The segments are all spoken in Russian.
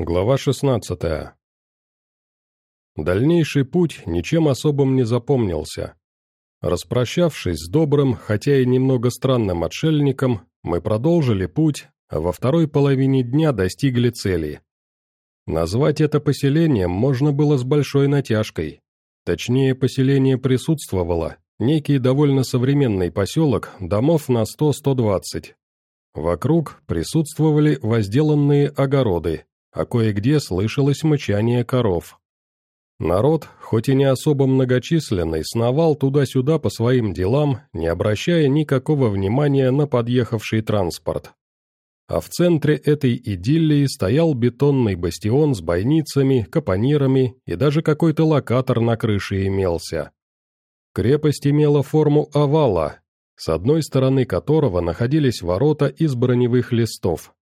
Глава 16 Дальнейший путь ничем особым не запомнился. Распрощавшись с добрым, хотя и немного странным отшельником, мы продолжили путь, а во второй половине дня достигли цели. Назвать это поселением можно было с большой натяжкой. Точнее, поселение присутствовало, некий довольно современный поселок, домов на 100-120. Вокруг присутствовали возделанные огороды, а кое-где слышалось мычание коров. Народ, хоть и не особо многочисленный, сновал туда-сюда по своим делам, не обращая никакого внимания на подъехавший транспорт. А в центре этой идиллии стоял бетонный бастион с бойницами, капонирами и даже какой-то локатор на крыше имелся. Крепость имела форму овала, с одной стороны которого находились ворота из броневых листов,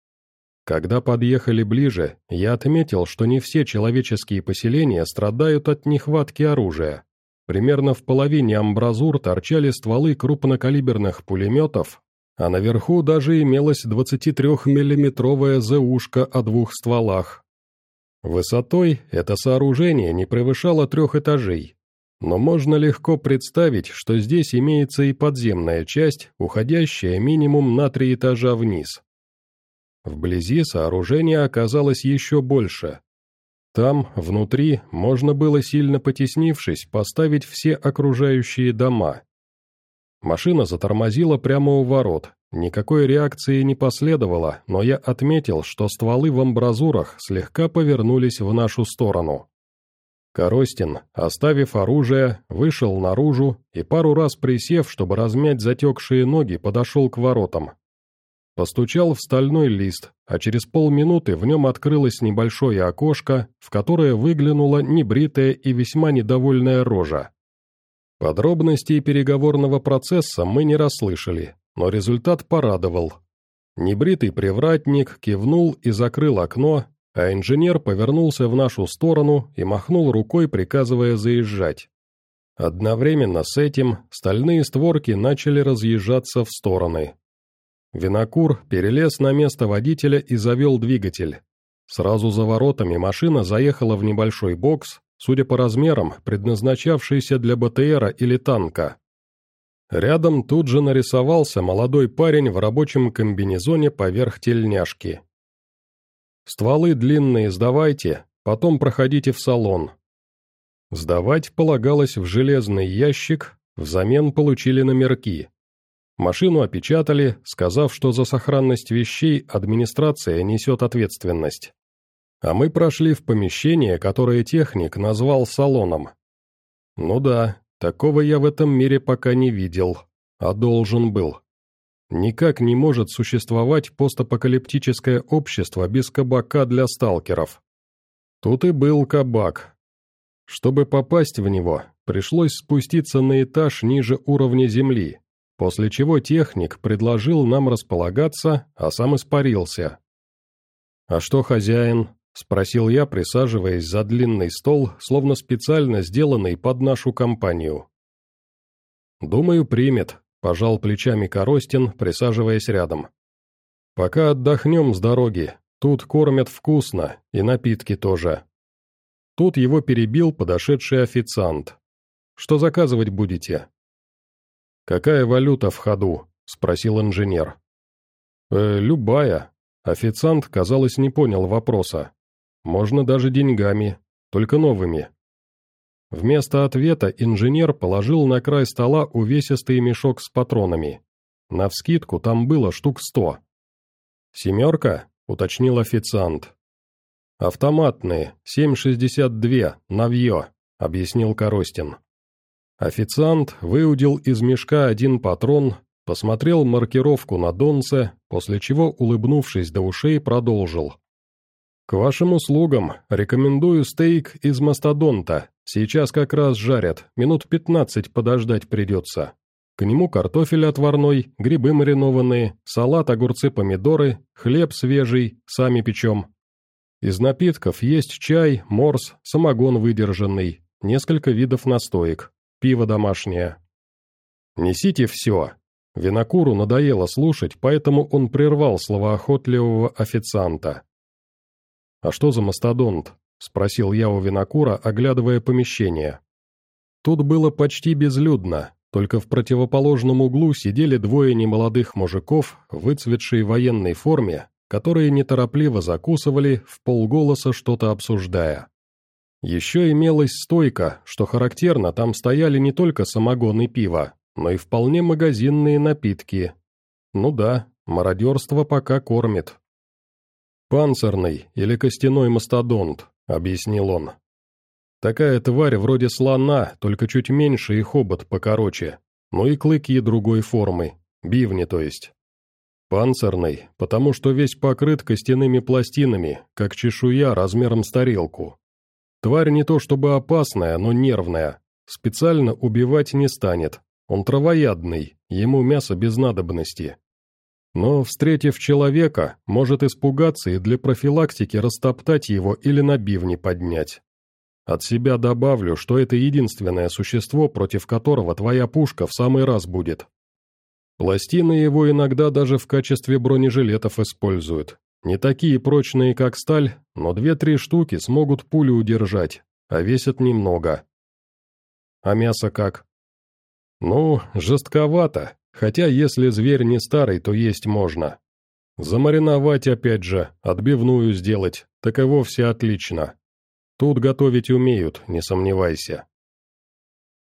когда подъехали ближе, я отметил, что не все человеческие поселения страдают от нехватки оружия. Примерно в половине амбразур торчали стволы крупнокалиберных пулеметов, а наверху даже имелась 23-миллиметровая ЗУшка о двух стволах. Высотой это сооружение не превышало трех этажей, но можно легко представить, что здесь имеется и подземная часть, уходящая минимум на три этажа вниз. Вблизи сооружение оказалось еще больше. Там, внутри, можно было, сильно потеснившись, поставить все окружающие дома. Машина затормозила прямо у ворот. Никакой реакции не последовало, но я отметил, что стволы в амбразурах слегка повернулись в нашу сторону. Коростин, оставив оружие, вышел наружу и пару раз присев, чтобы размять затекшие ноги, подошел к воротам. Постучал в стальной лист, а через полминуты в нем открылось небольшое окошко, в которое выглянула небритая и весьма недовольная рожа. Подробностей переговорного процесса мы не расслышали, но результат порадовал. Небритый привратник кивнул и закрыл окно, а инженер повернулся в нашу сторону и махнул рукой, приказывая заезжать. Одновременно с этим стальные створки начали разъезжаться в стороны. Винокур перелез на место водителя и завел двигатель. Сразу за воротами машина заехала в небольшой бокс, судя по размерам, предназначавшийся для БТРа или танка. Рядом тут же нарисовался молодой парень в рабочем комбинезоне поверх тельняшки. «Стволы длинные сдавайте, потом проходите в салон». Сдавать полагалось в железный ящик, взамен получили номерки. Машину опечатали, сказав, что за сохранность вещей администрация несет ответственность. А мы прошли в помещение, которое техник назвал салоном. Ну да, такого я в этом мире пока не видел, а должен был. Никак не может существовать постапокалиптическое общество без кабака для сталкеров. Тут и был кабак. Чтобы попасть в него, пришлось спуститься на этаж ниже уровня земли, после чего техник предложил нам располагаться, а сам испарился. «А что хозяин?» — спросил я, присаживаясь за длинный стол, словно специально сделанный под нашу компанию. «Думаю, примет», — пожал плечами Коростин, присаживаясь рядом. «Пока отдохнем с дороги, тут кормят вкусно, и напитки тоже». Тут его перебил подошедший официант. «Что заказывать будете?» «Какая валюта в ходу?» — спросил инженер. «Э, любая». Официант, казалось, не понял вопроса. «Можно даже деньгами, только новыми». Вместо ответа инженер положил на край стола увесистый мешок с патронами. Навскидку там было штук сто. «Семерка?» — уточнил официант. «Автоматные, 7,62, навье», — объяснил Коростин. Официант выудил из мешка один патрон, посмотрел маркировку на донце, после чего, улыбнувшись до ушей, продолжил. «К вашим услугам рекомендую стейк из мастодонта. Сейчас как раз жарят, минут пятнадцать подождать придется. К нему картофель отварной, грибы маринованные, салат, огурцы, помидоры, хлеб свежий, сами печем. Из напитков есть чай, морс, самогон выдержанный, несколько видов настоек пиво домашнее. Несите все. Винокуру надоело слушать, поэтому он прервал словоохотливого официанта. «А что за мастодонт?» — спросил я у винокура, оглядывая помещение. Тут было почти безлюдно, только в противоположном углу сидели двое немолодых мужиков в выцветшей военной форме, которые неторопливо закусывали, в полголоса что-то обсуждая. Еще имелась стойка, что характерно, там стояли не только самогон и пиво, но и вполне магазинные напитки. Ну да, мародерство пока кормит. «Панцирный или костяной мастодонт», — объяснил он. «Такая тварь вроде слона, только чуть меньше и хобот покороче, ну и клыки другой формы, бивни то есть. Панцирный, потому что весь покрыт костяными пластинами, как чешуя размером с тарелку. Тварь не то чтобы опасная, но нервная. Специально убивать не станет. Он травоядный, ему мясо без надобности. Но, встретив человека, может испугаться и для профилактики растоптать его или на бивни поднять. От себя добавлю, что это единственное существо, против которого твоя пушка в самый раз будет. Пластины его иногда даже в качестве бронежилетов используют. Не такие прочные, как сталь, но две-три штуки смогут пулю удержать, а весят немного. А мясо как? Ну, жестковато, хотя если зверь не старый, то есть можно. Замариновать опять же, отбивную сделать, так и вовсе отлично. Тут готовить умеют, не сомневайся.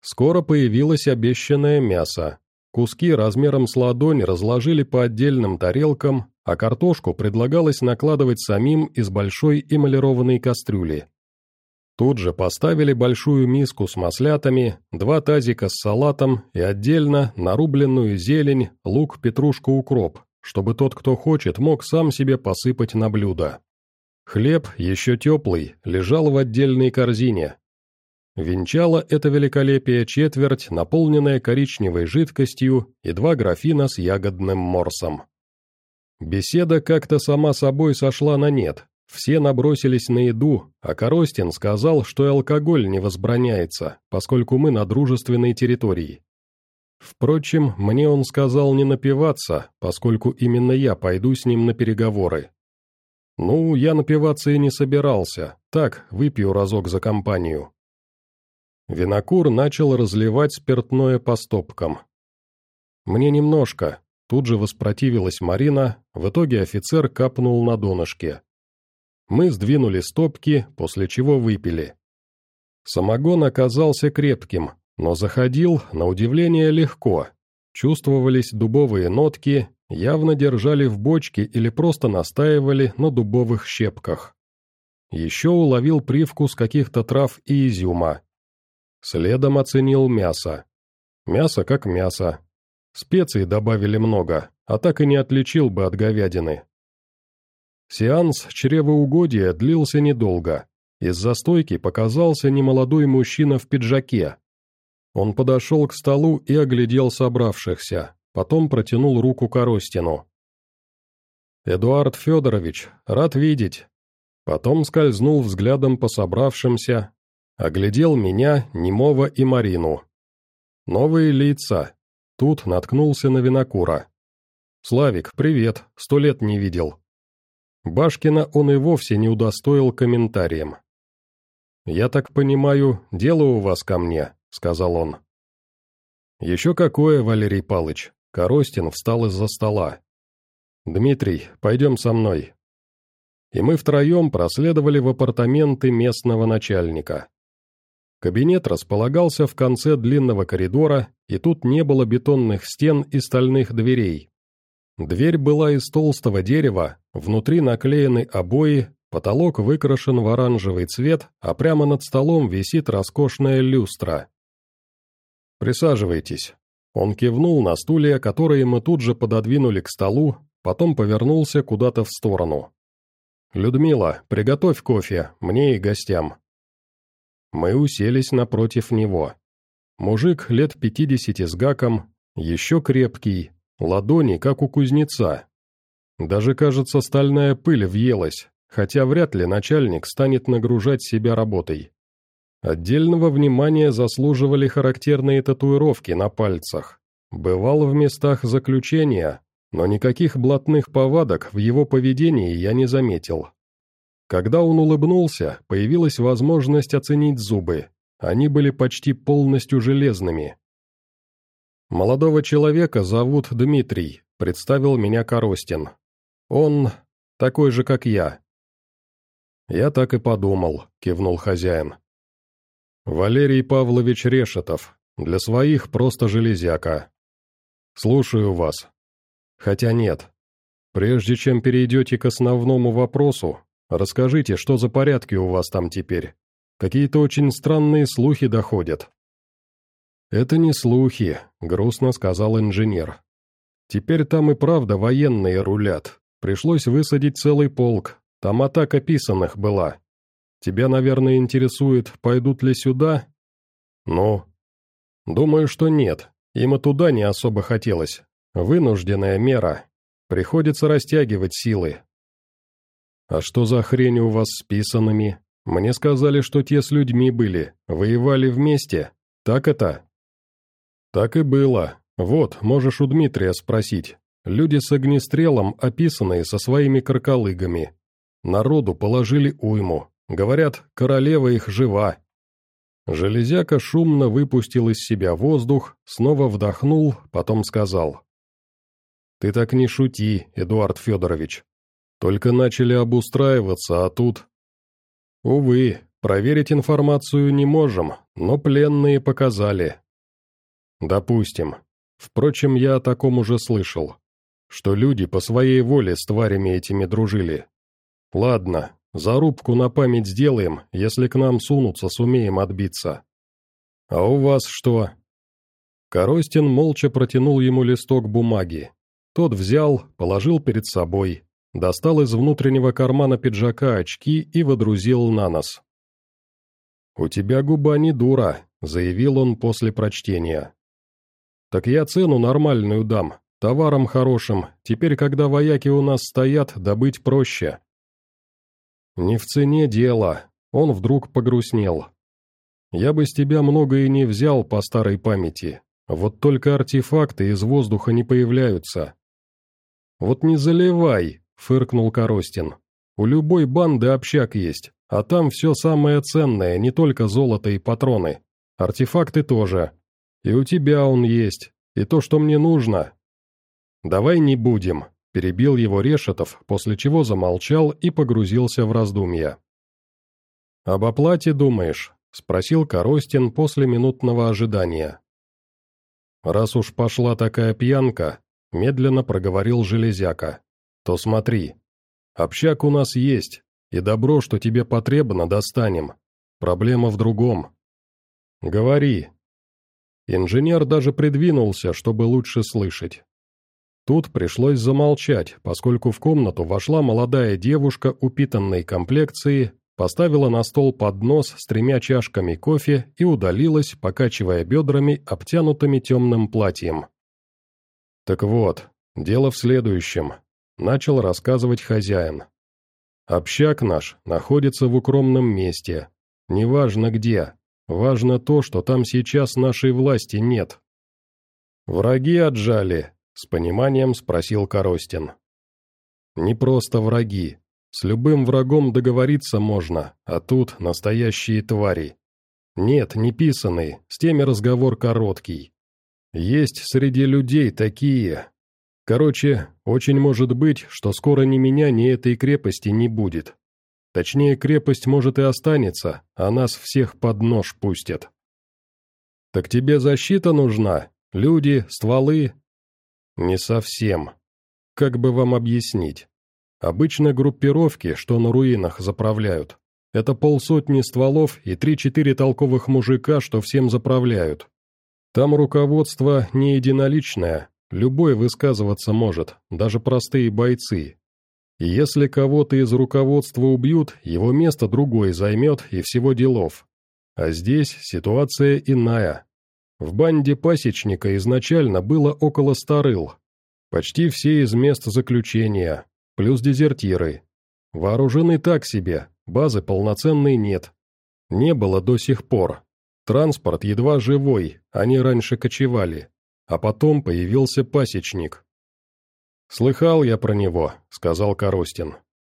Скоро появилось обещанное мясо, Куски размером с ладонь разложили по отдельным тарелкам, а картошку предлагалось накладывать самим из большой эмалированной кастрюли. Тут же поставили большую миску с маслятами, два тазика с салатом и отдельно нарубленную зелень, лук, петрушку, укроп, чтобы тот, кто хочет, мог сам себе посыпать на блюдо. Хлеб, еще теплый, лежал в отдельной корзине, Венчала это великолепие четверть, наполненная коричневой жидкостью, и два графина с ягодным морсом. Беседа как-то сама собой сошла на нет. Все набросились на еду, а Коростин сказал, что алкоголь не возбраняется, поскольку мы на дружественной территории. Впрочем, мне он сказал не напиваться, поскольку именно я пойду с ним на переговоры. Ну, я напиваться и не собирался, так, выпью разок за компанию. Винокур начал разливать спиртное по стопкам. «Мне немножко», — тут же воспротивилась Марина, в итоге офицер капнул на донышке. Мы сдвинули стопки, после чего выпили. Самогон оказался крепким, но заходил, на удивление, легко. Чувствовались дубовые нотки, явно держали в бочке или просто настаивали на дубовых щепках. Еще уловил привкус каких-то трав и изюма. Следом оценил мясо. Мясо как мясо. Специй добавили много, а так и не отличил бы от говядины. Сеанс чревоугодия длился недолго. Из застойки показался немолодой мужчина в пиджаке. Он подошел к столу и оглядел собравшихся, потом протянул руку Коростину. «Эдуард Федорович, рад видеть». Потом скользнул взглядом по собравшимся, Оглядел меня, Немова и Марину. Новые лица. Тут наткнулся на винокура. «Славик, привет, сто лет не видел». Башкина он и вовсе не удостоил комментарием. «Я так понимаю, дело у вас ко мне», — сказал он. «Еще какое, Валерий Палыч?» Коростин встал из-за стола. «Дмитрий, пойдем со мной». И мы втроем проследовали в апартаменты местного начальника. Кабинет располагался в конце длинного коридора, и тут не было бетонных стен и стальных дверей. Дверь была из толстого дерева, внутри наклеены обои, потолок выкрашен в оранжевый цвет, а прямо над столом висит роскошная люстра. «Присаживайтесь». Он кивнул на стулья, которые мы тут же пододвинули к столу, потом повернулся куда-то в сторону. «Людмила, приготовь кофе, мне и гостям». Мы уселись напротив него. Мужик лет пятидесяти с гаком, еще крепкий, ладони, как у кузнеца. Даже, кажется, стальная пыль въелась, хотя вряд ли начальник станет нагружать себя работой. Отдельного внимания заслуживали характерные татуировки на пальцах. Бывал в местах заключения, но никаких блатных повадок в его поведении я не заметил. Когда он улыбнулся, появилась возможность оценить зубы. Они были почти полностью железными. «Молодого человека зовут Дмитрий», — представил меня Коростин. «Он такой же, как я». «Я так и подумал», — кивнул хозяин. «Валерий Павлович Решетов. Для своих просто железяка. Слушаю вас. Хотя нет. Прежде чем перейдете к основному вопросу, расскажите, что за порядки у вас там теперь. Какие-то очень странные слухи доходят». «Это не слухи», — грустно сказал инженер. «Теперь там и правда военные рулят. Пришлось высадить целый полк. Там атака писанных была. Тебя, наверное, интересует, пойдут ли сюда?» «Ну?» «Думаю, что нет. Им и туда не особо хотелось. Вынужденная мера. Приходится растягивать силы». «А что за хрень у вас с писанными? Мне сказали, что те с людьми были, воевали вместе. Так это?» «Так и было. Вот, можешь у Дмитрия спросить. Люди с огнестрелом, описанные со своими кроколыгами. Народу положили уйму. Говорят, королева их жива». Железяка шумно выпустил из себя воздух, снова вдохнул, потом сказал. «Ты так не шути, Эдуард Федорович. Только начали обустраиваться, а тут...» «Увы, проверить информацию не можем, но пленные показали. Допустим. Впрочем, я о таком уже слышал. Что люди по своей воле с тварями этими дружили. Ладно, зарубку на память сделаем, если к нам сунутся, сумеем отбиться. А у вас что? Коростин молча протянул ему листок бумаги. Тот взял, положил перед собой, достал из внутреннего кармана пиджака очки и водрузил на нос. «У тебя губа не дура», — заявил он после прочтения. «Так я цену нормальную дам, товаром хорошим, теперь, когда вояки у нас стоят, добыть проще». «Не в цене дело», — он вдруг погрустнел. «Я бы с тебя много и не взял по старой памяти, вот только артефакты из воздуха не появляются». «Вот не заливай», — фыркнул Коростин. «У любой банды общак есть, а там все самое ценное, не только золото и патроны. Артефакты тоже. И у тебя он есть, и то, что мне нужно. Давай не будем, перебил его Решетов, после чего замолчал и погрузился в раздумья. Об оплате думаешь? спросил Коростин после минутного ожидания. Раз уж пошла такая пьянка, медленно проговорил Железяка, то смотри. Общак у нас есть, и добро, что тебе потребно, достанем. Проблема в другом. Говори, Инженер даже придвинулся, чтобы лучше слышать. Тут пришлось замолчать, поскольку в комнату вошла молодая девушка упитанной комплекции, поставила на стол поднос с тремя чашками кофе и удалилась, покачивая бедрами, обтянутыми темным платьем. «Так вот, дело в следующем», — начал рассказывать хозяин. «Общак наш находится в укромном месте, неважно где, Важно то, что там сейчас нашей власти нет. «Враги отжали?» — с пониманием спросил Коростин. «Не просто враги. С любым врагом договориться можно, а тут настоящие твари. Нет, не писанные, с теми разговор короткий. Есть среди людей такие. Короче, очень может быть, что скоро ни меня, ни этой крепости не будет. Точнее, крепость, может, и останется, а нас всех под нож пустят. Так тебе защита нужна? Люди, стволы? Не совсем. Как бы вам объяснить? Обычно группировки, что на руинах заправляют, это полсотни стволов и три-четыре толковых мужика, что всем заправляют. Там руководство не единоличное, любой высказываться может, даже простые бойцы, если кого-то из руководства убьют, его место другой займет и всего делов. А здесь ситуация иная. В банде пасечника изначально было около старыл. Почти все из мест заключения, плюс дезертиры. Вооружены так себе, базы полноценной нет. Не было до сих пор. Транспорт едва живой, они раньше кочевали. А потом появился пасечник, «Слыхал я про него», — сказал Коростин.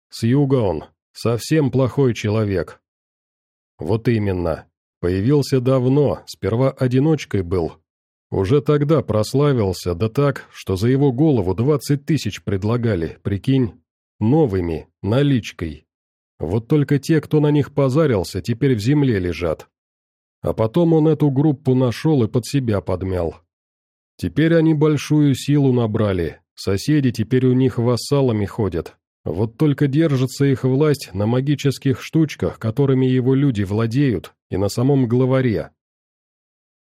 «С юга он, Совсем плохой человек. Вот именно. Появился давно, сперва одиночкой был. Уже тогда прославился, да так, что за его голову двадцать тысяч предлагали, прикинь, новыми, наличкой. Вот только те, кто на них позарился, теперь в земле лежат. А потом он эту группу нашел и под себя подмял. Теперь они большую силу набрали, соседи теперь у них вассалами ходят, вот только держится их власть на магических штучках, которыми его люди владеют, и на самом главаре.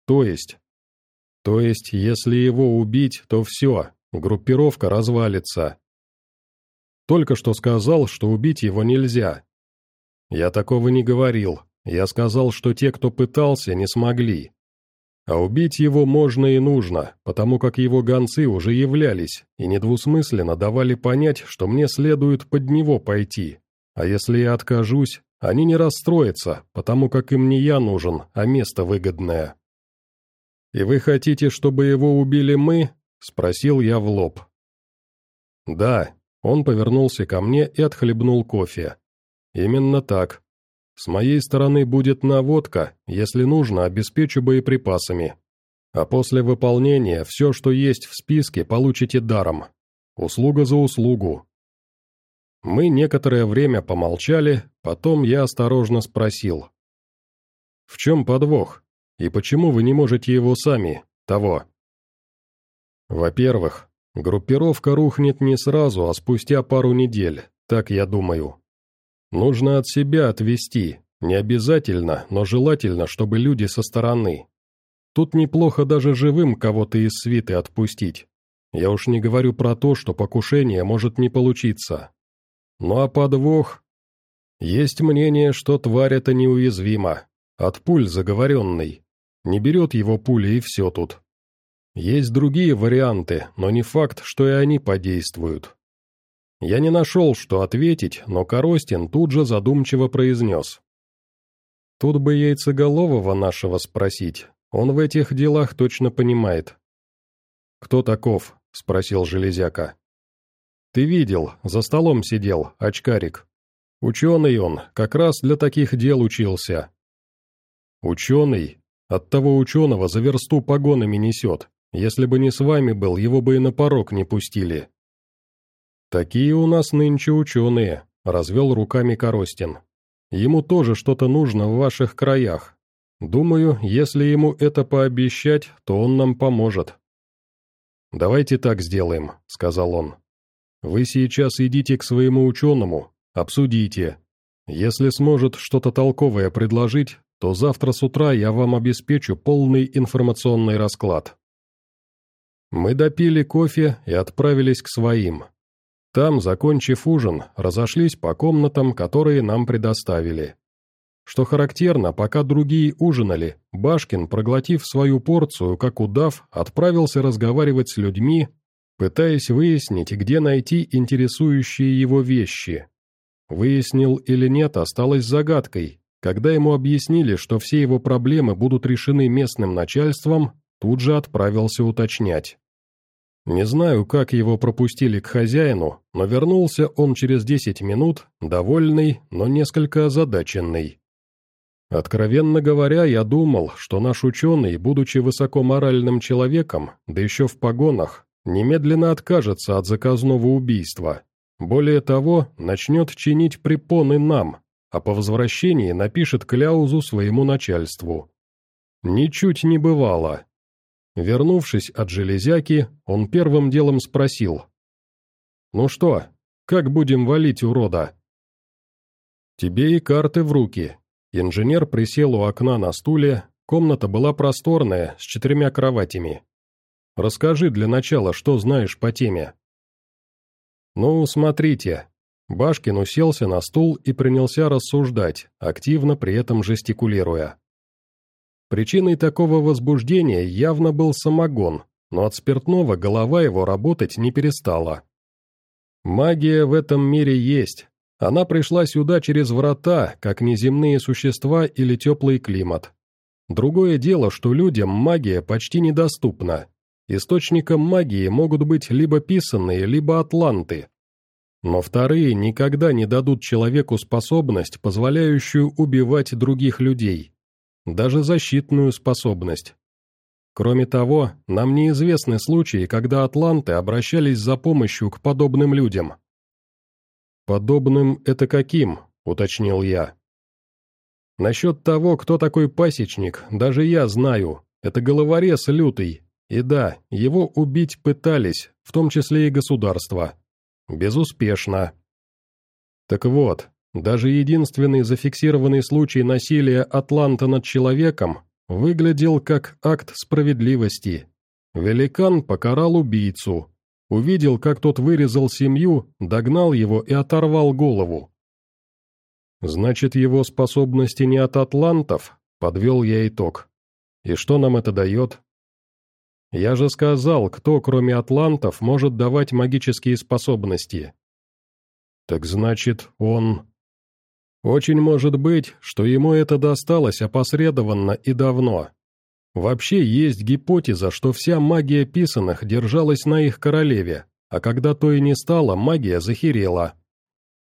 То есть... То есть, если его убить, то все, группировка развалится. Только что сказал, что убить его нельзя. Я такого не говорил. Я сказал, что те, кто пытался, не смогли. А убить его можно и нужно, потому как его гонцы уже являлись и недвусмысленно давали понять, что мне следует под него пойти. А если я откажусь, они не расстроятся, потому как им не я нужен, а место выгодное. «И вы хотите, чтобы его убили мы?» — спросил я в лоб. «Да», — он повернулся ко мне и отхлебнул кофе. «Именно так. С моей стороны будет наводка, если нужно, обеспечу боеприпасами. А после выполнения все, что есть в списке, получите даром. Услуга за услугу. Мы некоторое время помолчали, потом я осторожно спросил. «В чем подвох? И почему вы не можете его сами, того?» «Во-первых, группировка рухнет не сразу, а спустя пару недель, так я думаю. Нужно от себя отвести, не обязательно, но желательно, чтобы люди со стороны. Тут неплохо даже живым кого-то из свиты отпустить. Я уж не говорю про то, что покушение может не получиться. Ну а подвох? Есть мнение, что тварь эта неуязвима. От пуль заговоренный. Не берет его пули и все тут. Есть другие варианты, но не факт, что и они подействуют. Я не нашел, что ответить, но Коростин тут же задумчиво произнес. Тут бы яйцеголового нашего спросить, он в этих делах точно понимает. «Кто таков?» — спросил Железяка. «Ты видел, за столом сидел, очкарик. Ученый он, как раз для таких дел учился». «Ученый? От того ученого за версту погонами несет. Если бы не с вами был, его бы и на порог не пустили». «Такие у нас нынче ученые», — развел руками Коростин. «Ему тоже что-то нужно в ваших краях. Думаю, если ему это пообещать, то он нам поможет». «Давайте так сделаем», — сказал он. «Вы сейчас идите к своему ученому, обсудите. Если сможет что-то толковое предложить, то завтра с утра я вам обеспечу полный информационный расклад». Мы допили кофе и отправились к своим. Там, закончив ужин, разошлись по комнатам, которые нам предоставили. Что характерно, пока другие ужинали, Башкин, проглотив свою порцию, как удав, отправился разговаривать с людьми, пытаясь выяснить, где найти интересующие его вещи. Выяснил или нет, осталось загадкой. Когда ему объяснили, что все его проблемы будут решены местным начальством, тут же отправился уточнять. Не знаю, как его пропустили к хозяину, но вернулся он через десять минут, довольный, но несколько озадаченный. Откровенно говоря, я думал, что наш ученый, будучи высокоморальным человеком, да еще в погонах, немедленно откажется от заказного убийства. Более того, начнет чинить препоны нам, а по возвращении напишет кляузу своему начальству. Ничуть не бывало. Вернувшись от железяки, он первым делом спросил. «Ну что, как будем валить урода?» «Тебе и карты в руки». Инженер присел у окна на стуле, комната была просторная, с четырьмя кроватями. «Расскажи для начала, что знаешь по теме». «Ну, смотрите». Башкин уселся на стул и принялся рассуждать, активно при этом жестикулируя. Причиной такого возбуждения явно был самогон, но от спиртного голова его работать не перестала. Магия в этом мире есть. Она пришла сюда через врата, как неземные существа или теплый климат. Другое дело, что людям магия почти недоступна. Источником магии могут быть либо писанные, либо атланты. Но вторые никогда не дадут человеку способность, позволяющую убивать других людей. Даже защитную способность. Кроме того, нам неизвестны случаи, когда атланты обращались за помощью к подобным людям. «Подобным это каким?» — уточнил я. «Насчет того, кто такой пасечник, даже я знаю. Это головорез лютый. И да, его убить пытались, в том числе и государство. Безуспешно. Так вот, даже единственный зафиксированный случай насилия Атланта над человеком выглядел как акт справедливости. Великан покарал убийцу, увидел, как тот вырезал семью, догнал его и оторвал голову. «Значит, его способности не от атлантов?» — подвел я итог. «И что нам это дает?» Я же сказал, кто, кроме атлантов, может давать магические способности. Так значит, он... Очень может быть, что ему это досталось опосредованно и давно. Вообще есть гипотеза, что вся магия писаных держалась на их королеве, а когда то и не стало, магия захерела.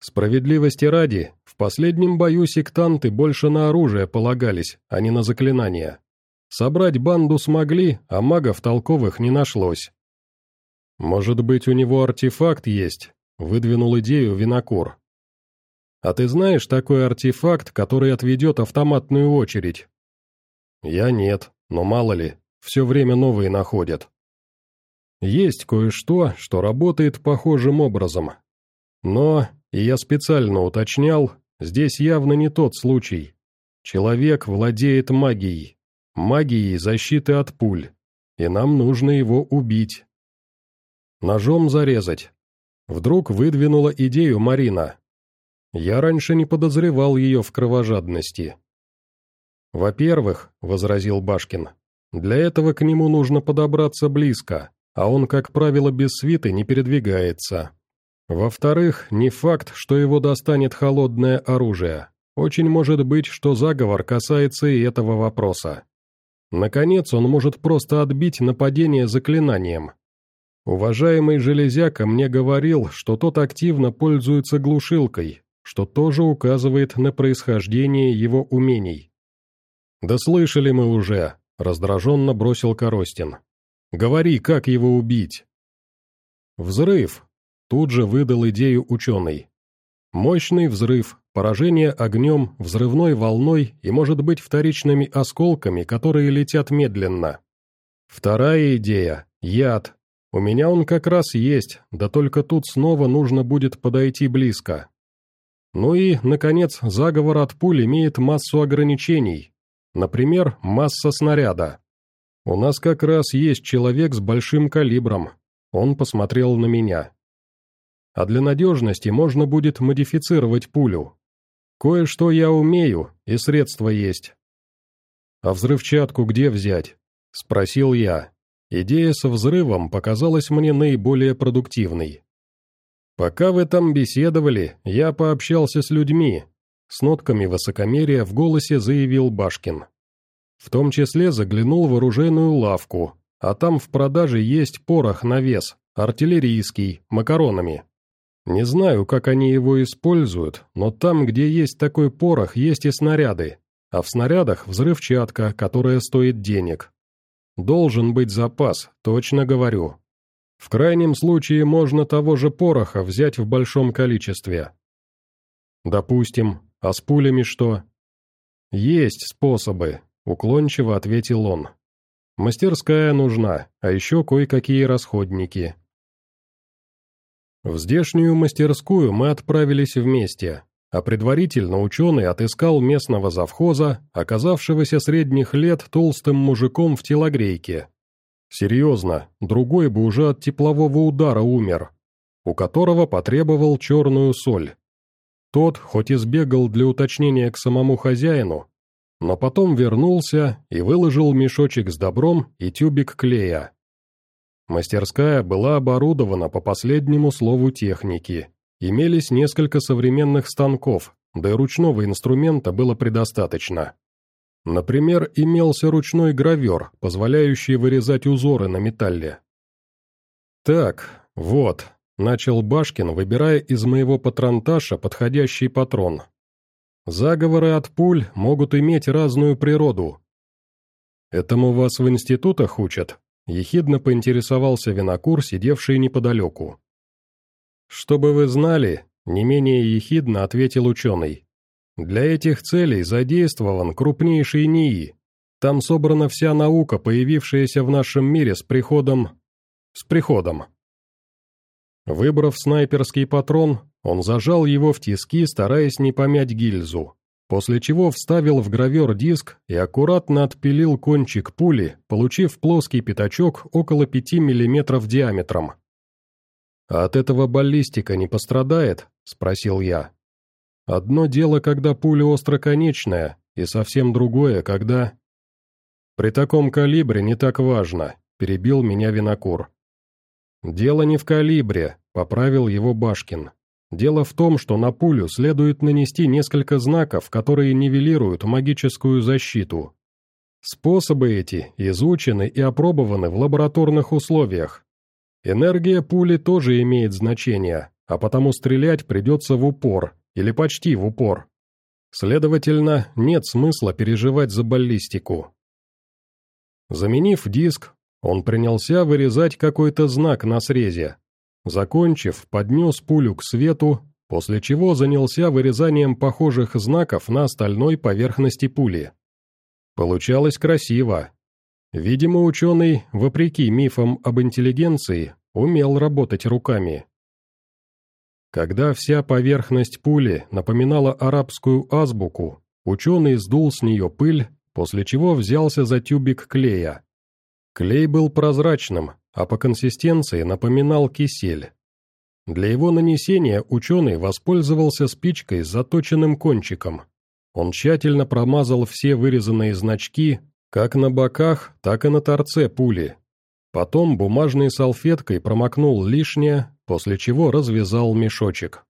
Справедливости ради, в последнем бою сектанты больше на оружие полагались, а не на заклинания. Собрать банду смогли, а магов толковых не нашлось. «Может быть, у него артефакт есть?» — выдвинул идею Винокур. «А ты знаешь такой артефакт, который отведет автоматную очередь?» «Я нет, но мало ли, все время новые находят». «Есть кое-что, что работает похожим образом. Но, и я специально уточнял, здесь явно не тот случай. Человек владеет магией, магией защиты от пуль, и нам нужно его убить. Ножом зарезать. Вдруг выдвинула идею Марина. Я раньше не подозревал ее в кровожадности. «Во-первых», — возразил Башкин, — «для этого к нему нужно подобраться близко, а он, как правило, без свиты не передвигается. Во-вторых, не факт, что его достанет холодное оружие. Очень может быть, что заговор касается и этого вопроса. Наконец, он может просто отбить нападение заклинанием. Уважаемый Железяка мне говорил, что тот активно пользуется глушилкой, что тоже указывает на происхождение его умений. «Да слышали мы уже», — раздраженно бросил Коростин. «Говори, как его убить?» «Взрыв», — тут же выдал идею ученый. «Мощный взрыв, Поражение огнем, взрывной волной и, может быть, вторичными осколками, которые летят медленно. Вторая идея – яд. У меня он как раз есть, да только тут снова нужно будет подойти близко. Ну и, наконец, заговор от пуль имеет массу ограничений. Например, масса снаряда. У нас как раз есть человек с большим калибром. Он посмотрел на меня. А для надежности можно будет модифицировать пулю, Кое-что я умею, и средства есть. А взрывчатку где взять? Спросил я. Идея со взрывом показалась мне наиболее продуктивной. Пока вы там беседовали, я пообщался с людьми. С нотками высокомерия в голосе заявил Башкин. В том числе заглянул в оружейную лавку, а там в продаже есть порох на вес, артиллерийский, макаронами. Не знаю, как они его используют, но там, где есть такой порох, есть и снаряды, а в снарядах взрывчатка, которая стоит денег. Должен быть запас, точно говорю. В крайнем случае можно того же пороха взять в большом количестве. Допустим, а с пулями что? Есть способы, уклончиво ответил он. Мастерская нужна, а еще кое-какие расходники. В здешнюю мастерскую мы отправились вместе, а предварительно ученый отыскал местного завхоза, оказавшегося средних лет толстым мужиком в телогрейке. Серьезно, другой бы уже от теплового удара умер, у которого потребовал черную соль. Тот, хоть и сбегал для уточнения к самому хозяину, но потом вернулся и выложил мешочек с добром и тюбик клея. Мастерская была оборудована по последнему слову техники. Имелись несколько современных станков, да и ручного инструмента было предостаточно. Например, имелся ручной гравер, позволяющий вырезать узоры на металле. Так, вот, начал Башкин, выбирая из моего патронташа подходящий патрон. Заговоры от пуль могут иметь разную природу. Этому вас в институтах учат? Ехидно поинтересовался винокур, сидевший неподалеку. «Чтобы вы знали», — не менее ехидно ответил ученый. «Для этих целей задействован крупнейший НИИ. Там собрана вся наука, появившаяся в нашем мире с приходом... с приходом». Выбрав снайперский патрон, он зажал его в тиски, стараясь не помять гильзу, после чего вставил в гравер диск и аккуратно отпилил кончик пули, получив плоский пятачок около 5 мм диаметром. «А от этого баллистика не пострадает?» – спросил я. «Одно дело, когда пуля остроконечная, и совсем другое, когда...» «При таком калибре не так важно», – перебил меня винокур. «Дело не в калибре», — поправил его Башкин. «Дело в том, что на пулю следует нанести несколько знаков, которые нивелируют магическую защиту. Способы эти изучены и опробованы в лабораторных условиях. Энергия пули тоже имеет значение, а потому стрелять придется в упор, или почти в упор. Следовательно, нет смысла переживать за баллистику. Заменив диск, он принялся вырезать какой-то знак на срезе. Закончив, поднес пулю к свету, после чего занялся вырезанием похожих знаков на остальной поверхности пули. Получалось красиво. Видимо, ученый, вопреки мифам об интеллигенции, умел работать руками. Когда вся поверхность пули напоминала арабскую азбуку, ученый сдул с нее пыль, после чего взялся за тюбик клея. Клей был прозрачным, а по консистенции напоминал кисель. Для его нанесения ученый воспользовался спичкой с заточенным кончиком. Он тщательно промазал все вырезанные значки, как на боках, так и на торце пули. Потом бумажной салфеткой промокнул лишнее, после чего развязал мешочек.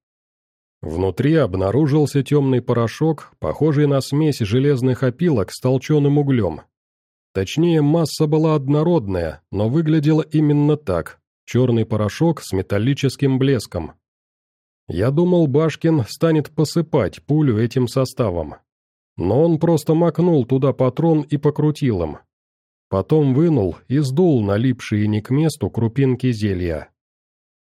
Внутри обнаружился темный порошок, похожий на смесь железных опилок с толченым углем, Точнее, масса была однородная, но выглядела именно так. Черный порошок с металлическим блеском. Я думал, Башкин станет посыпать пулю этим составом. Но он просто макнул туда патрон и покрутил им. Потом вынул и сдул налипшие не к месту крупинки зелья.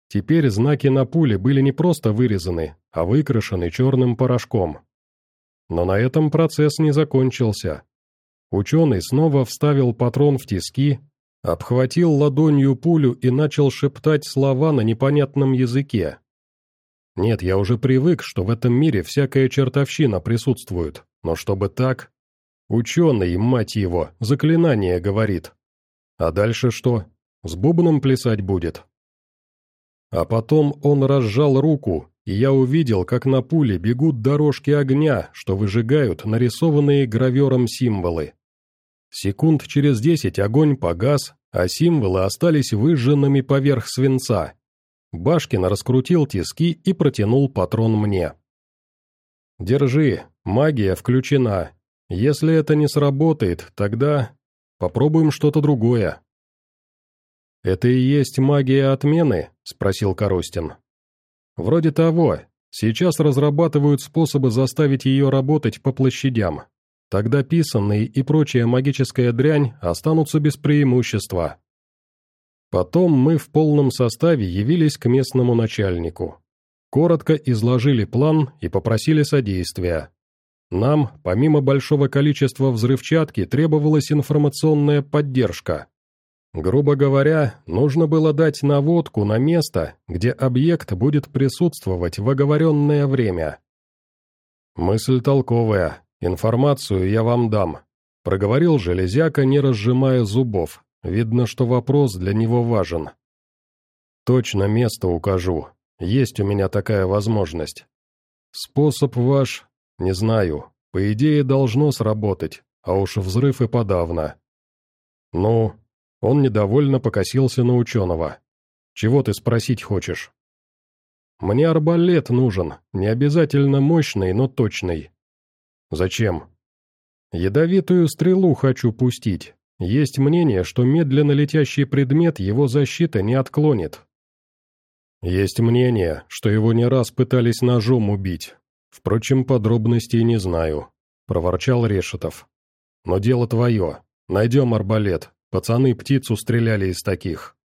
Теперь знаки на пуле были не просто вырезаны, а выкрашены черным порошком. Но на этом процесс не закончился. Ученый снова вставил патрон в тиски, обхватил ладонью пулю и начал шептать слова на непонятном языке. Нет, я уже привык, что в этом мире всякая чертовщина присутствует, но чтобы так... Ученый, мать его, заклинание говорит. А дальше что? С бубном плясать будет? А потом он разжал руку, и я увидел, как на пуле бегут дорожки огня, что выжигают нарисованные гравером символы. Секунд через десять огонь погас, а символы остались выжженными поверх свинца. Башкин раскрутил тиски и протянул патрон мне. «Держи, магия включена. Если это не сработает, тогда попробуем что-то другое». «Это и есть магия отмены?» – спросил Коростин. Вроде того. Сейчас разрабатывают способы заставить ее работать по площадям. Тогда писанные и прочая магическая дрянь останутся без преимущества. Потом мы в полном составе явились к местному начальнику. Коротко изложили план и попросили содействия. Нам, помимо большого количества взрывчатки, требовалась информационная поддержка. Грубо говоря, нужно было дать наводку на место, где объект будет присутствовать в оговоренное время. «Мысль толковая, информацию я вам дам», — проговорил железяка, не разжимая зубов. Видно, что вопрос для него важен. «Точно место укажу. Есть у меня такая возможность. Способ ваш, не знаю, по идее должно сработать, а уж взрыв и подавно. Ну, он недовольно покосился на ученого. «Чего ты спросить хочешь?» «Мне арбалет нужен, не обязательно мощный, но точный». «Зачем?» «Ядовитую стрелу хочу пустить. Есть мнение, что медленно летящий предмет его защита не отклонит». Есть мнение, что его не раз пытались ножом убить. Впрочем, подробностей не знаю», — проворчал Решетов. «Но дело твое. Найдем арбалет. Пацаны птицу стреляли из таких».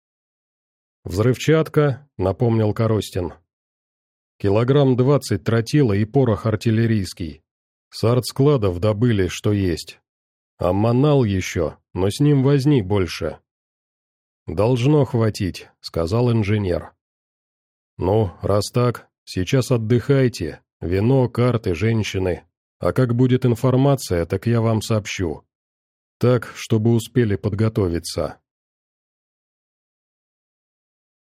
«Взрывчатка», — напомнил Коростин. «Килограмм двадцать тротила и порох артиллерийский. С артскладов добыли, что есть. А манал еще, но с ним возни больше». «Должно хватить», — сказал инженер. «Ну, раз так, сейчас отдыхайте. Вино, карты, женщины. А как будет информация, так я вам сообщу. Так, чтобы успели подготовиться».